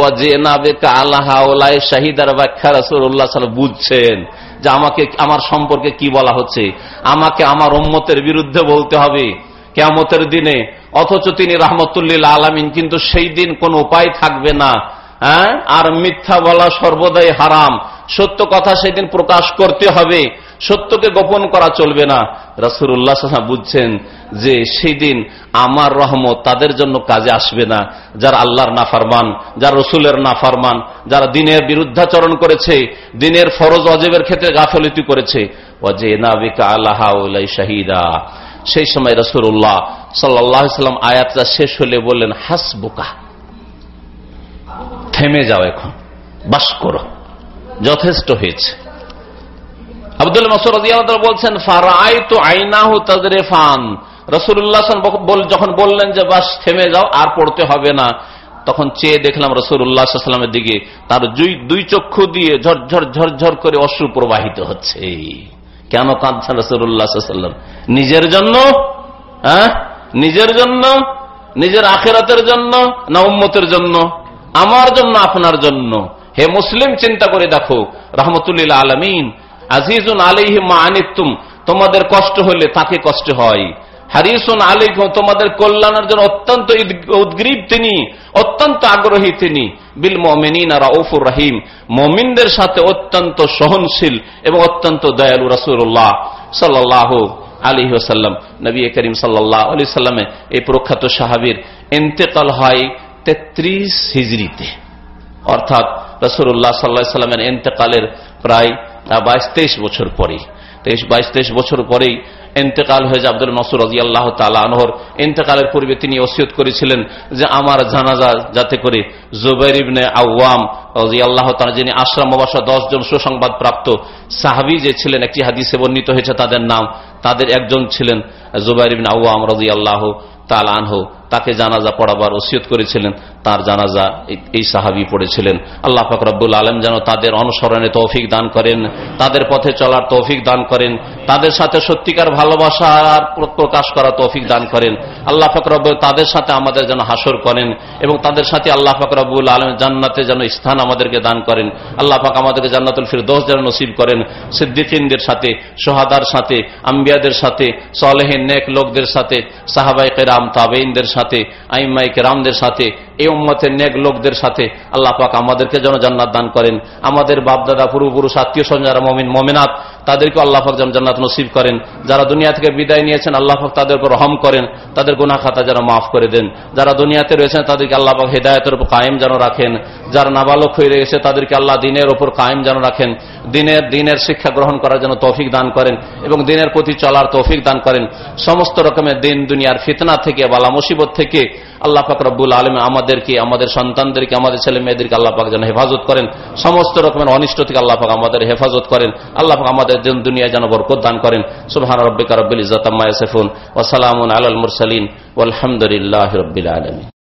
শাহিদার ব্যাখ্যা রসুল্লাহ সাল বুঝছেন। যে আমাকে, আমার সম্পর্কে কি বলা হচ্ছে? আমাকে আমার উম্মতের বিরুদ্ধে বলতে হবে। কেমতের দিনে অথচ তিনি রহমতুল্লিল আলমিন, কিন্তু সেই দিন কোন উপায় থাকবে না। হ্যাঁ? আর মিথ্যা বলা সর্বদাই হারাম। সত্য কথা সেদিন প্রকাশ করতে হবে। সত্যকে গোপন করা চলবে না। রসুল্লাহ বুঝছেন যে সেদিন আমার রহমত তাদের জন্য কাজে আসবে না। যারা আল্লাহর নাফারমান, যারা রসুলের নাফারমান, যারা দিনের বিরুদ্ধাচরণ করেছে, দিনের ফরজ অজেবের ক্ষেত্রে গাফলিতি করেছে। অজে নাবিকা আল্লাহ শাহিদা। সেই সময় রসুল্লাহ সাল্লাম আয়াতটা শেষ হলে বললেন, হাসবুকা, থেমে যাও এখন, বাস করো, যথেষ্ট হয়েছে। আব্দুল মসুর বলছেন ফারাই তো আইনাহু তাজরে ফান রসুল্লাহ যখন বললেন যে, বাস, থেমে যাও, আর পড়তে হবে না। তখন চেয়ে দেখলাম রসুল্লাহামের দিকে তার দুই চক্ষু দিয়ে ঝরঝর ঝরঝর করে অশ্রু প্রবাহিত হচ্ছে। কেন কাঁদছেন রসুল্লাহাম নিজের জন্য? হ্যাঁ? নিজের জন্য? নিজের আখেরাতের জন্য? না উম্মতের জন্য? আমার জন্য, আপনার জন্য? হে মুসলিম, চিন্তা করে দেখো। রহমতুল্লাহ আলমিন। আজিজুন আলিহিমা আনিতুম তোমাদের কষ্ট হলে তাকে কষ্ট হয়। হারিসুন আলিক তোমাদের কল্যাণের জন্য অত্যন্ত উদ্গ্রীব তিনি, অত্যন্ত আগ্রহী তিনি। বিল মমিন রউফুর রাহিম, মমিনদের সাথে অত্যন্ত সহনশীল এবং অত্যন্ত দয়ালু রসুল্লাহ সাল্লাহ আলী ওসাল্লাম নবী করিম সাল্লাহ আলি সাল্লামে এই প্রখ্যাত সাহাবির ইন্তেকাল হয় তেত্রিশ হিজড়িতে। অর্থাৎ রসুল্লাহ সাল্লাহ সাল্লামের ইন্তেকালের প্রায় বাইশ তেইশ বছর পরেই। তেইশ, বাইশ, তেইশ বছর পরেই ইন্তেকাল হয়ে যায়। আব্দুল নসুর রাজি আল্লাহ তালাহর ইন্তেকালের পূর্বে তিনি ওসিয়ত করেছিলেন যে আমার জানাজা যাতে করে জুবাইর ইবনে আওয়াম রাজি আল্লাহ তালা যিনি আশ্রাম অবাসা দশজন সুসংবাদ প্রাপ্ত সাহাবি যে ছিলেন, একটি হাদিসে বর্ণিত হয়েছে তাদের নাম। তাদের একজন ছিলেন জুবাইর ইবনে আওয়াম রাজি আল্লাহ তালানহ তাকে জানাজা পড়াবার ওসিয়ত করেছিলেন, তার জানাজা এই সাহাবি পড়েছিলেন। আল্লাহ ফাকরাবুল আলম যেন তাদের অনুসরণে তৌফিক দান করেন, তাদের পথে চলার তৌফিক দান করেন, তাদের সাথে সত্যিকার ভালোবাসার প্রকাশ করা তৌফিক দান করেন। আল্লাহ ফাকরাবুল তাদের সাথে আমাদের যেন হাসর করেন এবং তাদের সাথে আল্লাহ ফাকরাবুল আলম জান্নাতে যেন স্থান আমাদেরকে দান করেন। আল্লাহ পাক আমাদেরকে জান্নাতুল ফির দোষ যেন নসিব করেন। সিদ্দিকিনদের সাথে, সোহাদার সাথে, আম্বিয়াদের সাথে, সলেহীন নেক লোকদের সাথে সাহাবাই কিরাম তাবেইনদের সাথে আইমাই কিরামদের সাথে, এই উম্মতের নেক লোকদের সাথে আল্লাহ পাক আমাদেরকে যেন জান্নাত দান করেন। আমাদের বাপদাদা, পূর্বপুরুষ আত্মীয় স্বজন যারা মমিন, মমিনাত তাদেরকে আল্লাহ পাক যেন জান্নাত নসিব করেন। যারা দুনিয়া থেকে বিদায় নিয়েছেন, আল্লাহ পাক তাদের উপর রহম করেন। তাদের গুনা খাতা যেন মাফ করে দেন। যারা দুনিয়াতে রয়েছেন, তাদেরকে আল্লাহ পাক হেদায়তের উপর কায়েম যেন রাখেন। যারা নাবালক হয়ে রয়েছে, তাদেরকে আল্লাহ দিনের উপর কায়েম যেন রাখেন। দিনের দিনের শিক্ষা গ্রহণ করার জন্য তৌফিক দান করেন এবং দিনের প্রতি চলার তৌফিক দান করেন। সমস্ত রকমের দিন দুনিয়ার ফিতনা থেকে, বালা মুসিবত থেকে আল্লাহ পাক রব্বুল আলম আমাদেরকে, আমাদের সন্তানদেরকে, আমাদের ছেলে মেয়েদেরকে আল্লাহ পাক যেন হেফাজত করেন। সমস্ত রকমের অনিষ্ট থেকে আল্লাহ পাক আমাদের হেফাজত করেন। আল্লাহ পাক আমাদের দিন দুনিয়া যেন বরকত দান করেন। সুবহান রব্বিকা রব্বিল ইজ্জাতাম্মা ইয়াসিফুন ওয়া সালামুন আলাল মুরসালিন। আলামিন।